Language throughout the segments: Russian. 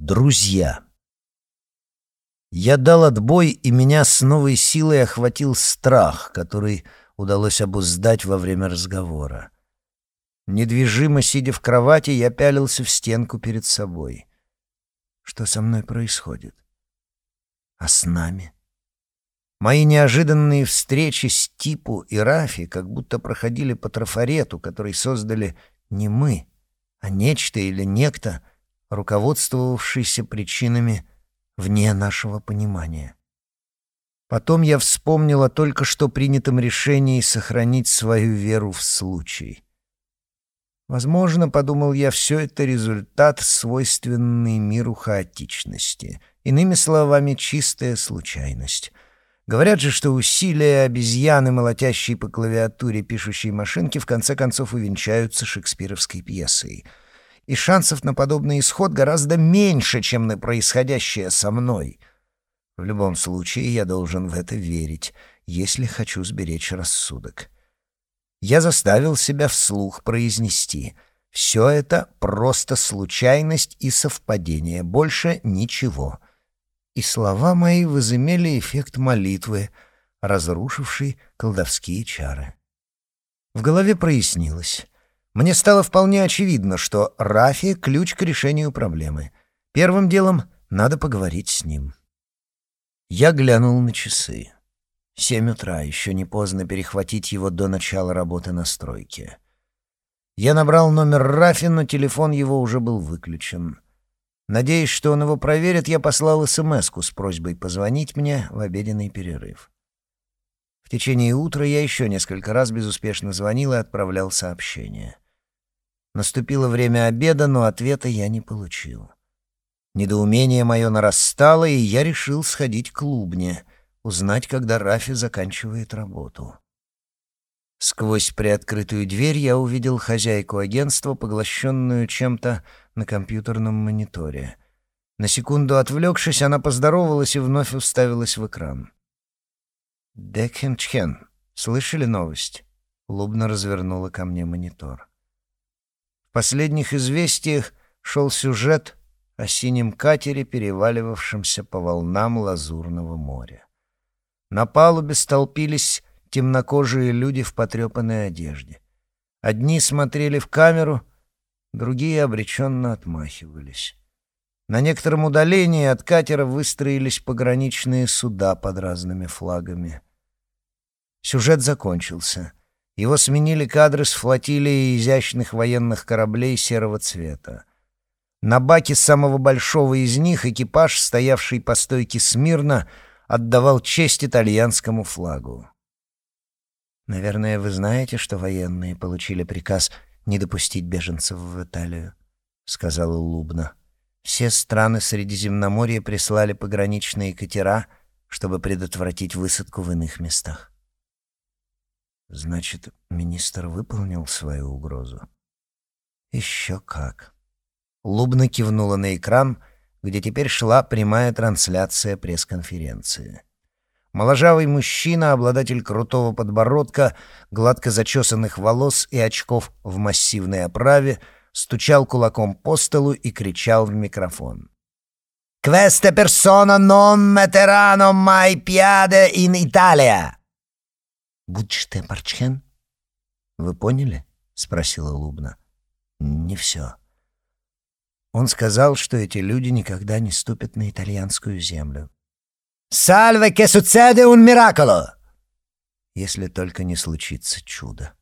Друзья. Я дал отбой, и меня с новой силой охватил страх, который удалось обуздать во время разговора. Недвижимо сидя в кровати, я пялился в стенку перед собой. Что со мной происходит? А с нами? Мои неожиданные встречи с Типу и Рафи как будто проходили по трафарету, который создали не мы, а нечто или некто, руководствовавшийся причинами вне нашего понимания. Потом я вспомнил о только что принятом решении сохранить свою веру в случай. Возможно, подумал я, все это результат свойственной миру хаотичности. Иными словами, чистая случайность — Говорят же, что усилия обезьяны, молотящей по клавиатуре пишущей машинки, в конце концов увенчаются шекспировской пьесой. И шансов на подобный исход гораздо меньше, чем на происходящее со мной. В любом случае, я должен в это верить, если хочу сберечь рассудок. Я заставил себя вслух произнести «Все это просто случайность и совпадение, больше ничего» и слова мои возымели эффект молитвы, разрушившей колдовские чары. В голове прояснилось. Мне стало вполне очевидно, что Рафи — ключ к решению проблемы. Первым делом надо поговорить с ним. Я глянул на часы. Семь утра, еще не поздно перехватить его до начала работы на стройке. Я набрал номер Рафи, но телефон его уже был выключен. Надеясь, что он его проверит, я послал смс с просьбой позвонить мне в обеденный перерыв. Течение утра я еще несколько раз безуспешно звонил и отправлял сообщения. Наступило время обеда, но ответа я не получил. Недоумение мое нарастало, и я решил сходить к клубне, узнать, когда Рафи заканчивает работу. Сквозь приоткрытую дверь я увидел хозяйку агентства, поглощенную чем-то на компьютерном мониторе. На секунду отвлекшись, она поздоровалась и вновь уставилась в экран. «Декхенчхен, слышали новость?» Лубна развернула ко мне монитор. В последних известиях шел сюжет о синем катере, переваливавшемся по волнам лазурного моря. На палубе столпились темнокожие люди в потрепанной одежде. Одни смотрели в камеру, другие обреченно отмахивались. На некотором удалении от катера выстроились пограничные суда под разными флагами. Сюжет закончился. Его сменили кадры с флотилией изящных военных кораблей серого цвета. На баке самого большого из них экипаж, стоявший по стойке смирно, отдавал честь итальянскому флагу. Наверное, вы знаете, что военные получили приказ не допустить беженцев в Италию, сказала Лубна. Все страны Средиземноморья прислали пограничные катера, чтобы предотвратить высадку в иных местах. Значит, министр выполнил свою угрозу. Еще как. Лубна кивнула на экран, где теперь шла прямая трансляция пресс-конференции. Моложавый мужчина, обладатель крутого подбородка, гладко зачесанных волос и очков в массивной оправе, стучал кулаком по столу и кричал в микрофон. «Questa persona non metteranno mai piede in Italia!» «Будьте парчхен?» «Вы поняли?» — спросила Лубна. «Не все». Он сказал, что эти люди никогда не ступят на итальянскую землю. «Сальве, che succede un miracolo!» Если только не случится чудо.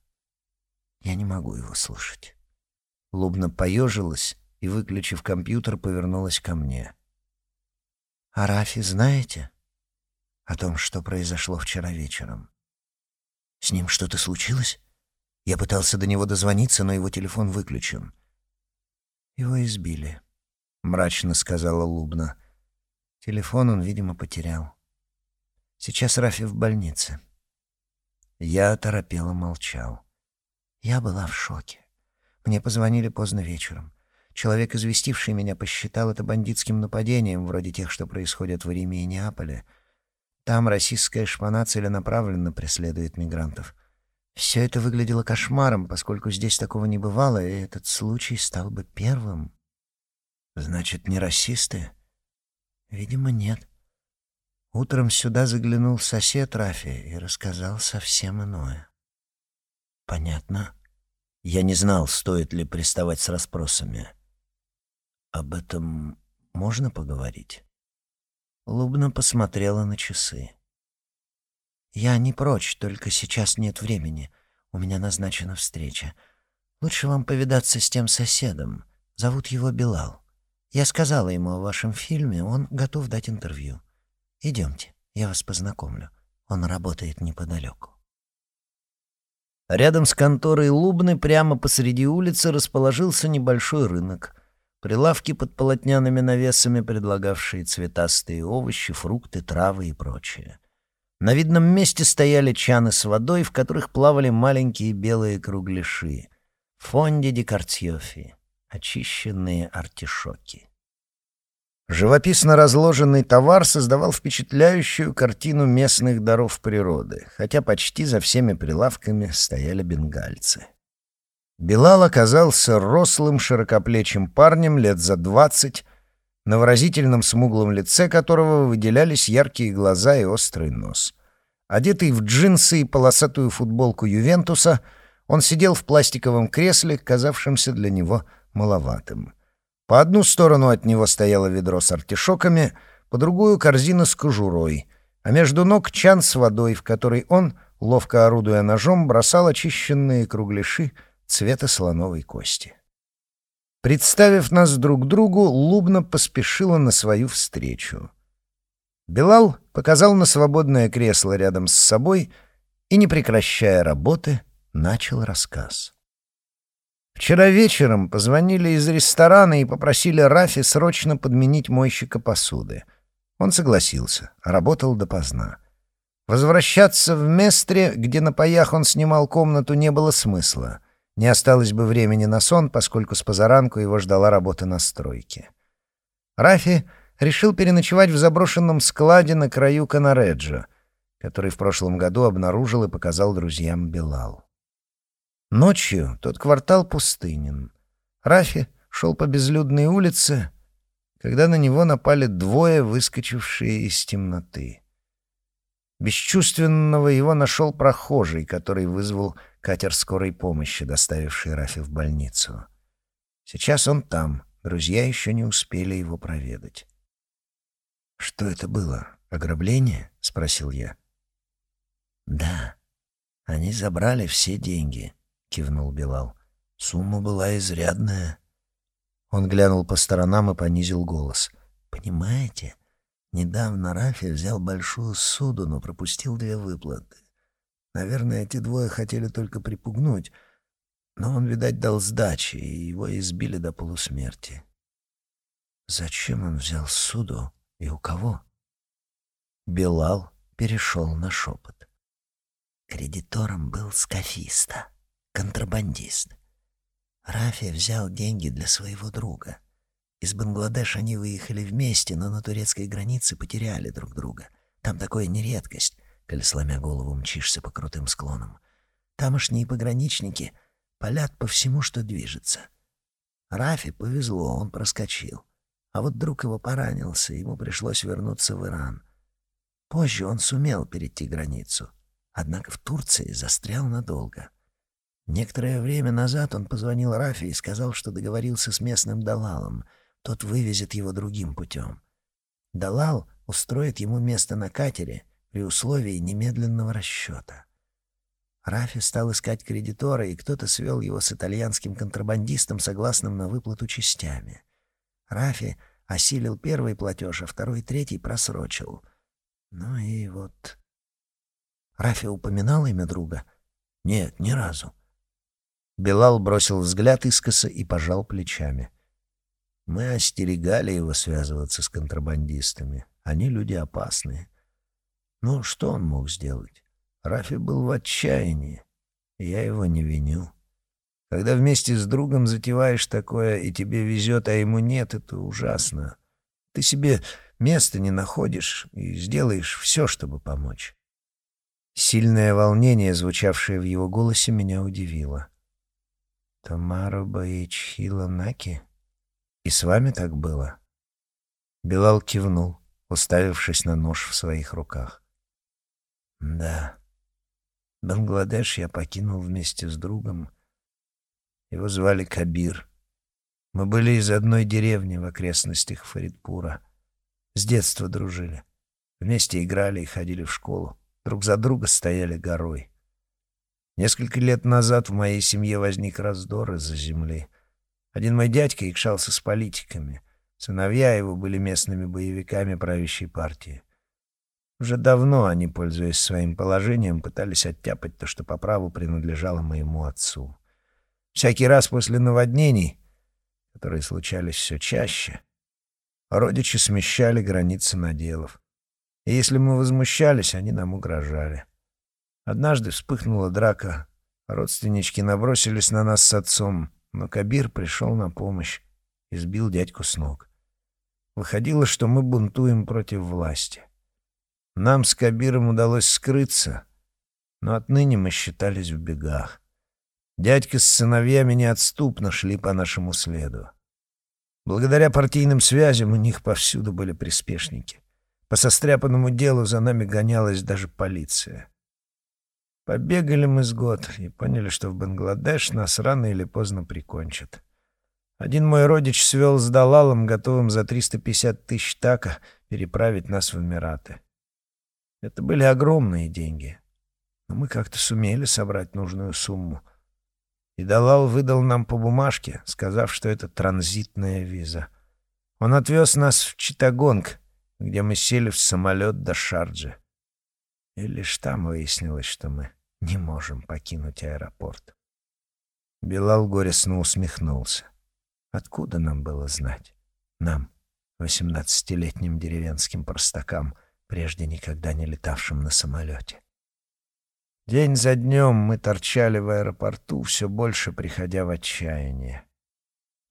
Я не могу его слушать. Лубна поежилась и, выключив компьютер, повернулась ко мне. «А Рафи знаете?» «О том, что произошло вчера вечером». «С ним что-то случилось?» Я пытался до него дозвониться, но его телефон выключен. «Его избили», — мрачно сказала Лубна. Телефон он, видимо, потерял. Сейчас Рафи в больнице. Я торопело молчал. Я была в шоке. Мне позвонили поздно вечером. Человек, известивший меня, посчитал это бандитским нападением, вроде тех, что происходят в Риме и Неаполе. Там российская шпана целенаправленно преследует мигрантов. Все это выглядело кошмаром, поскольку здесь такого не бывало, и этот случай стал бы первым. Значит, не расисты? Видимо, нет. Утром сюда заглянул сосед Рафи и рассказал совсем иное. Понятно. Я не знал, стоит ли приставать с расспросами. Об этом можно поговорить? Лубна посмотрела на часы. «Я не прочь, только сейчас нет времени. У меня назначена встреча. Лучше вам повидаться с тем соседом. Зовут его Билал. Я сказала ему о вашем фильме, он готов дать интервью. Идемте, я вас познакомлю. Он работает неподалеку». Рядом с конторой Лубны прямо посреди улицы расположился небольшой рынок. Прилавки под полотняными навесами, предлагавшие цветастые овощи, фрукты, травы и прочее. На видном месте стояли чаны с водой, в которых плавали маленькие белые кругляши. Фонди ди очищенные артишоки. Живописно разложенный товар создавал впечатляющую картину местных даров природы, хотя почти за всеми прилавками стояли бенгальцы. Билал оказался рослым, широкоплечим парнем лет за двадцать, на выразительном смуглом лице которого выделялись яркие глаза и острый нос. Одетый в джинсы и полосатую футболку Ювентуса, он сидел в пластиковом кресле, казавшемся для него маловатым. По одну сторону от него стояло ведро с артишоками, по другую — корзина с кожурой, а между ног — чан с водой, в который он, ловко орудуя ножом, бросал очищенные кругляши — цвета слоновой кости. Представив нас друг другу, Лубна поспешила на свою встречу. Белал показал на свободное кресло рядом с собой и, не прекращая работы, начал рассказ. Вчера вечером позвонили из ресторана и попросили Рафи срочно подменить мойщика посуды. Он согласился, работал допоздна. Возвращаться в Местре, где на паях он снимал комнату, не было смысла — не осталось бы времени на сон, поскольку с позаранку его ждала работа на стройке. Рафи решил переночевать в заброшенном складе на краю Канареджо, который в прошлом году обнаружил и показал друзьям Белал. Ночью тот квартал пустынен. Рафи шел по безлюдной улице, когда на него напали двое, выскочившие из темноты. Бесчувственного его нашел прохожий, который вызвал катер скорой помощи, доставивший Рафи в больницу. Сейчас он там, друзья еще не успели его проведать. «Что это было? Ограбление?» — спросил я. «Да, они забрали все деньги», — кивнул Билал. «Сумма была изрядная». Он глянул по сторонам и понизил голос. «Понимаете, недавно Рафи взял большую суду, но пропустил две выплаты. Наверное, эти двое хотели только припугнуть, но он, видать, дал сдачи, и его избили до полусмерти. Зачем он взял суду и у кого? Белал перешел на шепот. Кредитором был скафиста, контрабандист. Рафи взял деньги для своего друга. Из Бангладеш они выехали вместе, но на турецкой границе потеряли друг друга. Там такое не редкость коль сломя голову мчишься по крутым склонам. Тамошние пограничники палят по всему, что движется. Рафи повезло, он проскочил. А вот друг его поранился, ему пришлось вернуться в Иран. Позже он сумел перейти границу, однако в Турции застрял надолго. Некоторое время назад он позвонил Рафи и сказал, что договорился с местным Далалом. Тот вывезет его другим путем. Далал устроит ему место на катере при условии немедленного расчета. Рафи стал искать кредитора, и кто-то свел его с итальянским контрабандистом, согласным на выплату частями. Рафи осилил первый платеж, а второй и третий просрочил. Ну и вот... Рафи упоминал имя друга? Нет, ни разу. Белал бросил взгляд искоса и пожал плечами. Мы остерегали его связываться с контрабандистами. Они люди опасные. Ну, что он мог сделать? Рафи был в отчаянии, я его не виню. Когда вместе с другом затеваешь такое, и тебе везет, а ему нет, это ужасно. Ты себе места не находишь и сделаешь все, чтобы помочь. Сильное волнение, звучавшее в его голосе, меня удивило. «Тамара Баичхила Наки?» И с вами так было?» Билал кивнул, уставившись на нож в своих руках. «Да. Бангладеш я покинул вместе с другом. Его звали Кабир. Мы были из одной деревни в окрестностях Фаридпура. С детства дружили. Вместе играли и ходили в школу. Друг за друга стояли горой. Несколько лет назад в моей семье возник раздор из-за земли. Один мой дядька икшался с политиками. Сыновья его были местными боевиками правящей партии. Уже давно они, пользуясь своим положением, пытались оттяпать то, что по праву принадлежало моему отцу. Всякий раз после наводнений, которые случались все чаще, родичи смещали границы наделов. И если мы возмущались, они нам угрожали. Однажды вспыхнула драка, родственнички набросились на нас с отцом, но Кабир пришел на помощь и сбил дядьку с ног. Выходило, что мы бунтуем против власти. Нам с Кабиром удалось скрыться, но отныне мы считались в бегах. Дядька с сыновьями неотступно шли по нашему следу. Благодаря партийным связям у них повсюду были приспешники. По состряпанному делу за нами гонялась даже полиция. Побегали мы с год и поняли, что в Бангладеш нас рано или поздно прикончат. Один мой родич свел с Далалом, готовым за 350 тысяч така переправить нас в Эмираты. Это были огромные деньги. Но мы как-то сумели собрать нужную сумму. И Далал выдал нам по бумажке, сказав, что это транзитная виза. Он отвез нас в Читагонг, где мы сели в самолет до Шарджи. И лишь там выяснилось, что мы не можем покинуть аэропорт. Билал горестно усмехнулся. Откуда нам было знать? Нам, восемнадцатилетним деревенским простакам — прежде никогда не летавшим на самолете. День за днем мы торчали в аэропорту, все больше приходя в отчаяние.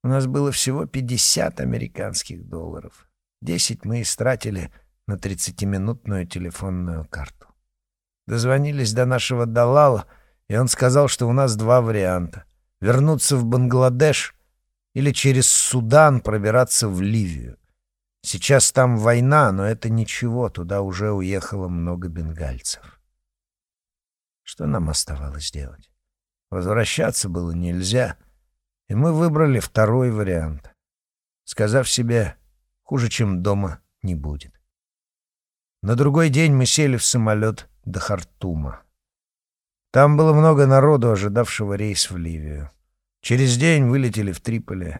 У нас было всего 50 американских долларов. Десять мы истратили на 30-минутную телефонную карту. Дозвонились до нашего Далала, и он сказал, что у нас два варианта — вернуться в Бангладеш или через Судан пробираться в Ливию. Сейчас там война, но это ничего, туда уже уехало много бенгальцев. Что нам оставалось делать? Возвращаться было нельзя, и мы выбрали второй вариант, сказав себе, хуже, чем дома, не будет. На другой день мы сели в самолет до Хартума. Там было много народу, ожидавшего рейс в Ливию. Через день вылетели в Триполи.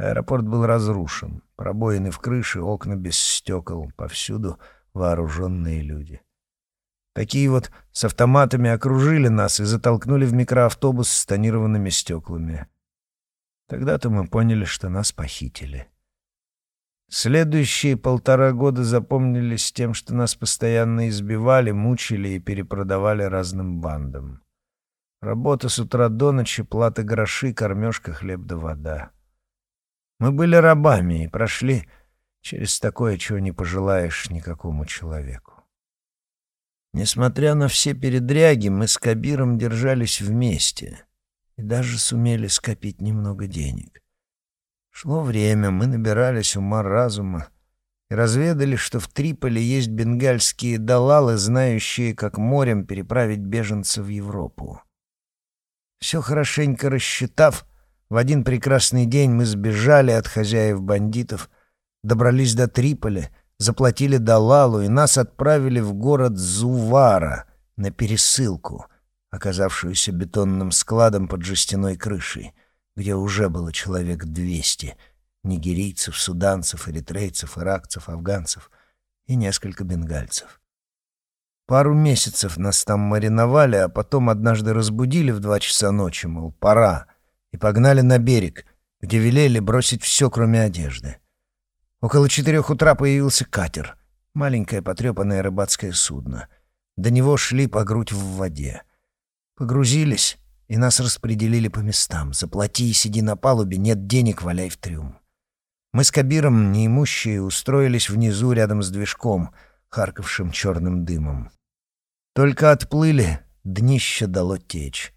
Аэропорт был разрушен. Пробоины в крыше, окна без стекол, повсюду вооруженные люди. Такие вот с автоматами окружили нас и затолкнули в микроавтобус с тонированными стеклами. Тогда-то мы поняли, что нас похитили. Следующие полтора года запомнились тем, что нас постоянно избивали, мучили и перепродавали разным бандам. Работа с утра до ночи, плата гроши, кормежка, хлеб да вода. Мы были рабами и прошли через такое, чего не пожелаешь никакому человеку. Несмотря на все передряги, мы с Кабиром держались вместе и даже сумели скопить немного денег. Шло время, мы набирались ума-разума и разведали, что в Триполи есть бенгальские далалы, знающие, как морем переправить беженцев в Европу. Все хорошенько рассчитав, в один прекрасный день мы сбежали от хозяев бандитов, добрались до Триполи, заплатили Далалу и нас отправили в город Зувара на пересылку, оказавшуюся бетонным складом под жестяной крышей, где уже было человек двести — нигерийцев, суданцев, эритрейцев, иракцев, афганцев и несколько бенгальцев. Пару месяцев нас там мариновали, а потом однажды разбудили в два часа ночи, мол, пора — и погнали на берег, где велели бросить все, кроме одежды. Около четырех утра появился катер, маленькое потрепанное рыбацкое судно. До него шли по грудь в воде. Погрузились, и нас распределили по местам. Заплати и сиди на палубе, нет денег, валяй в трюм. Мы с Кабиром, неимущие, устроились внизу рядом с движком, харкавшим черным дымом. Только отплыли, днище дало течь.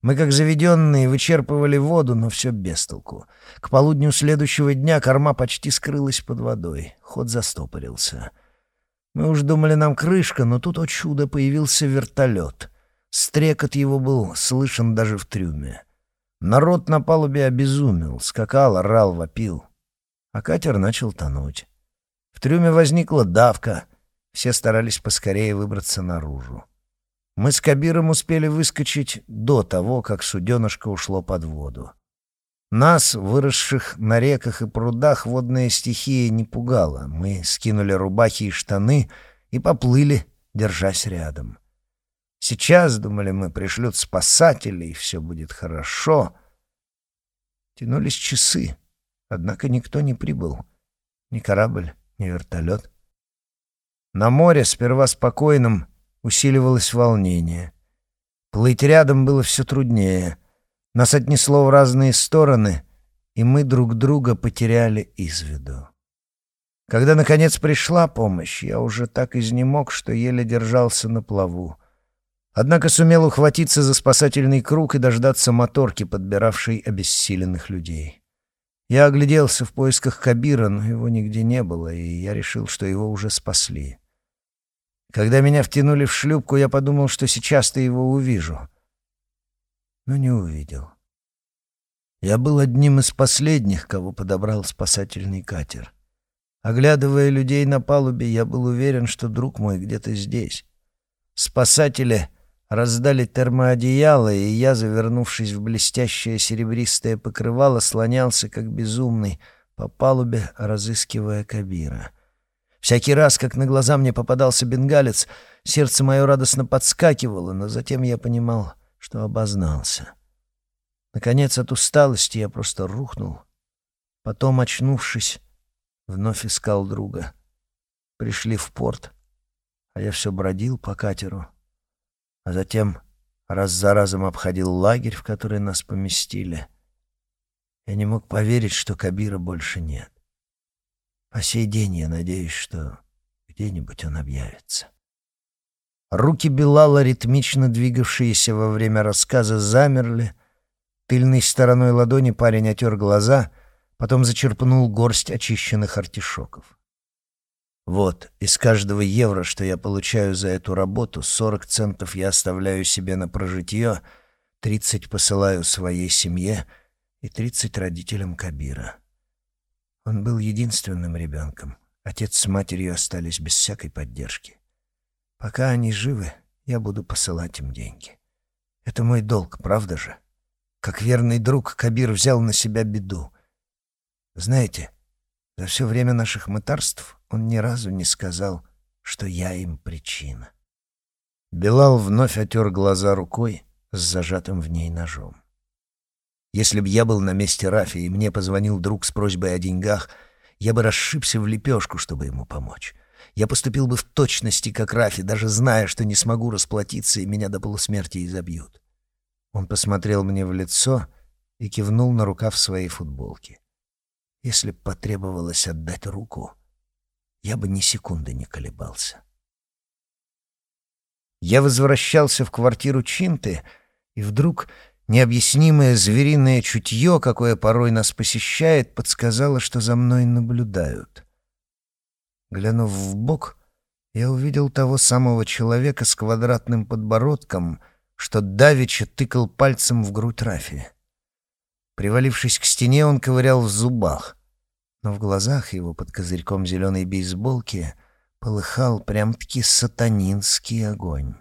Мы, как заведенные, вычерпывали воду, но все без толку. К полудню следующего дня корма почти скрылась под водой. Ход застопорился. Мы уж думали, нам крышка, но тут, о чудо, появился вертолет. Стрекот его был слышен даже в трюме. Народ на палубе обезумел, скакал, орал, вопил. А катер начал тонуть. В трюме возникла давка. Все старались поскорее выбраться наружу. Мы с Кабиром успели выскочить до того, как суденышко ушло под воду. Нас, выросших на реках и прудах, водная стихия не пугала. Мы скинули рубахи и штаны и поплыли, держась рядом. Сейчас, думали мы, пришлют спасателей, все будет хорошо. Тянулись часы, однако никто не прибыл. Ни корабль, ни вертолет. На море, сперва спокойным, усиливалось волнение. Плыть рядом было все труднее. Нас отнесло в разные стороны, и мы друг друга потеряли из виду. Когда, наконец, пришла помощь, я уже так изнемог, что еле держался на плаву. Однако сумел ухватиться за спасательный круг и дождаться моторки, подбиравшей обессиленных людей. Я огляделся в поисках Кабира, но его нигде не было, и я решил, что его уже спасли. Когда меня втянули в шлюпку, я подумал, что сейчас-то его увижу. Но не увидел. Я был одним из последних, кого подобрал спасательный катер. Оглядывая людей на палубе, я был уверен, что друг мой где-то здесь. Спасатели раздали термоодеяло, и я, завернувшись в блестящее серебристое покрывало, слонялся, как безумный, по палубе, разыскивая Кабира. Всякий раз, как на глаза мне попадался бенгалец, сердце мое радостно подскакивало, но затем я понимал, что обознался. Наконец, от усталости я просто рухнул. Потом, очнувшись, вновь искал друга. Пришли в порт, а я все бродил по катеру. А затем раз за разом обходил лагерь, в который нас поместили. Я не мог поверить, что Кабира больше нет. По сей день я надеюсь, что где-нибудь он объявится. Руки Белала, ритмично двигавшиеся во время рассказа, замерли. Тыльной стороной ладони парень отер глаза, потом зачерпнул горсть очищенных артишоков. Вот, из каждого евро, что я получаю за эту работу, 40 центов я оставляю себе на прожитье, 30 посылаю своей семье и 30 родителям Кабира. Он был единственным ребенком. Отец с матерью остались без всякой поддержки. Пока они живы, я буду посылать им деньги. Это мой долг, правда же? Как верный друг, Кабир взял на себя беду. Знаете, за все время наших мытарств он ни разу не сказал, что я им причина. Белал вновь отер глаза рукой с зажатым в ней ножом. Если бы я был на месте Рафи и мне позвонил друг с просьбой о деньгах, я бы расшибся в лепешку, чтобы ему помочь. Я поступил бы в точности, как Рафи, даже зная, что не смогу расплатиться и меня до полусмерти изобьют. Он посмотрел мне в лицо и кивнул на рукав своей футболки. Если б потребовалось отдать руку, я бы ни секунды не колебался. Я возвращался в квартиру Чинты, и вдруг Необъяснимое звериное чутье, какое порой нас посещает, подсказало, что за мной наблюдают. Глянув в бок, я увидел того самого человека с квадратным подбородком, что давеча тыкал пальцем в грудь Рафи. Привалившись к стене, он ковырял в зубах, но в глазах его под козырьком зеленой бейсболки полыхал прям-таки сатанинский огонь.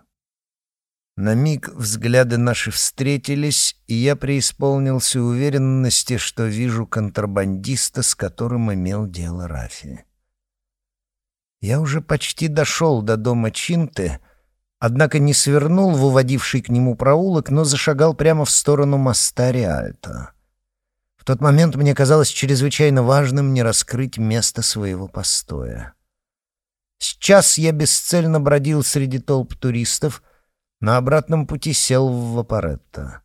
На миг взгляды наши встретились, и я преисполнился уверенности, что вижу контрабандиста, с которым имел дело Рафи. Я уже почти дошел до дома Чинты, однако не свернул в уводивший к нему проулок, но зашагал прямо в сторону моста Риальто. В тот момент мне казалось чрезвычайно важным не раскрыть место своего постоя. Сейчас я бесцельно бродил среди толп туристов — на обратном пути сел в Вапоретто.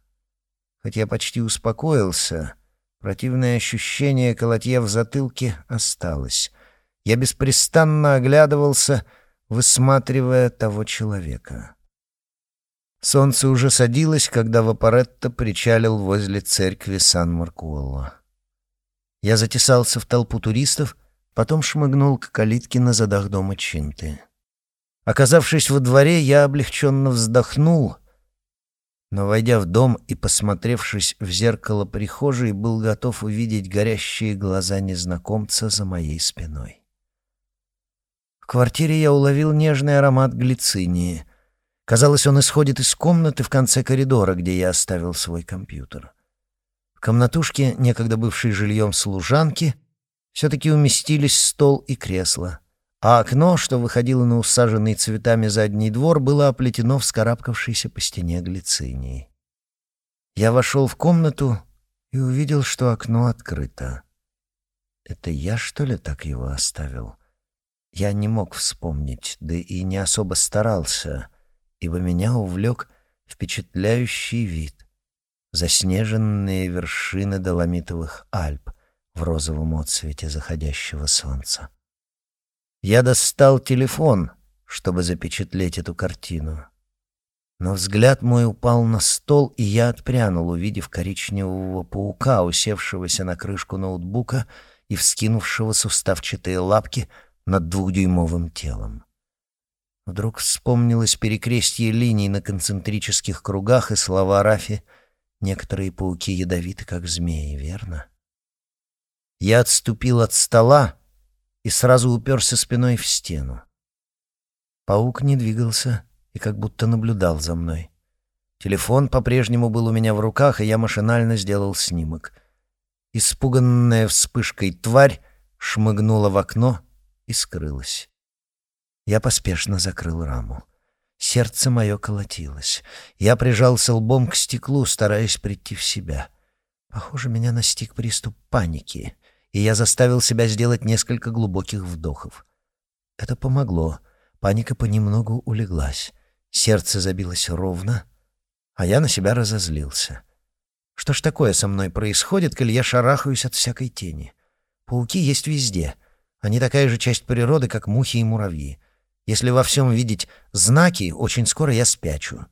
Хоть я почти успокоился, противное ощущение колотья в затылке осталось. Я беспрестанно оглядывался, высматривая того человека. Солнце уже садилось, когда Вапоретто причалил возле церкви Сан-Маркуолло. Я затесался в толпу туристов, потом шмыгнул к калитке на задах дома Чинты. Оказавшись во дворе, я облегченно вздохнул, но, войдя в дом и посмотревшись в зеркало прихожей, был готов увидеть горящие глаза незнакомца за моей спиной. В квартире я уловил нежный аромат глицинии. Казалось, он исходит из комнаты в конце коридора, где я оставил свой компьютер. В комнатушке, некогда бывшей жильем служанки, все-таки уместились стол и кресло, а окно, что выходило на усаженный цветами задний двор, было оплетено вскарабкавшейся по стене глицинией. Я вошел в комнату и увидел, что окно открыто. Это я, что ли, так его оставил? Я не мог вспомнить, да и не особо старался, ибо меня увлек впечатляющий вид. Заснеженные вершины Доломитовых Альп в розовом отсвете заходящего солнца. Я достал телефон, чтобы запечатлеть эту картину. Но взгляд мой упал на стол, и я отпрянул, увидев коричневого паука, усевшегося на крышку ноутбука и вскинувшего суставчатые лапки — над двухдюймовым телом. Вдруг вспомнилось перекрестие линий на концентрических кругах и слова Рафи «Некоторые пауки ядовиты, как змеи, верно?» Я отступил от стола и сразу уперся спиной в стену. Паук не двигался и как будто наблюдал за мной. Телефон по-прежнему был у меня в руках, и я машинально сделал снимок. Испуганная вспышкой тварь шмыгнула в окно — и скрылась. Я поспешно закрыл раму. Сердце мое колотилось. Я прижался лбом к стеклу, стараясь прийти в себя. Похоже, меня настиг приступ паники, и я заставил себя сделать несколько глубоких вдохов. Это помогло. Паника понемногу улеглась. Сердце забилось ровно, а я на себя разозлился. Что ж такое со мной происходит, коль я шарахаюсь от всякой тени? Пауки есть везде — они такая же часть природы, как мухи и муравьи. Если во всем видеть знаки, очень скоро я спячу.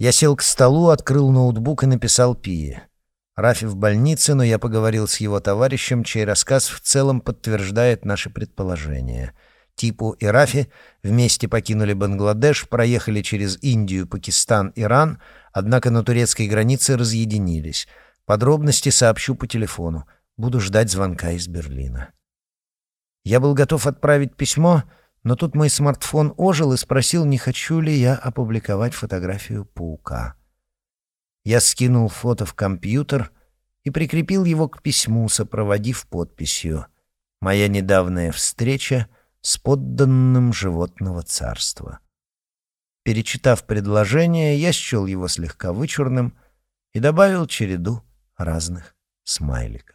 Я сел к столу, открыл ноутбук и написал Пие. Рафи в больнице, но я поговорил с его товарищем, чей рассказ в целом подтверждает наши предположения. Типу и Рафи вместе покинули Бангладеш, проехали через Индию, Пакистан, Иран, однако на турецкой границе разъединились. Подробности сообщу по телефону. Буду ждать звонка из Берлина. Я был готов отправить письмо, но тут мой смартфон ожил и спросил, не хочу ли я опубликовать фотографию паука. Я скинул фото в компьютер и прикрепил его к письму, сопроводив подписью «Моя недавняя встреча с подданным животного царства». Перечитав предложение, я счел его слегка вычурным и добавил череду разных смайликов.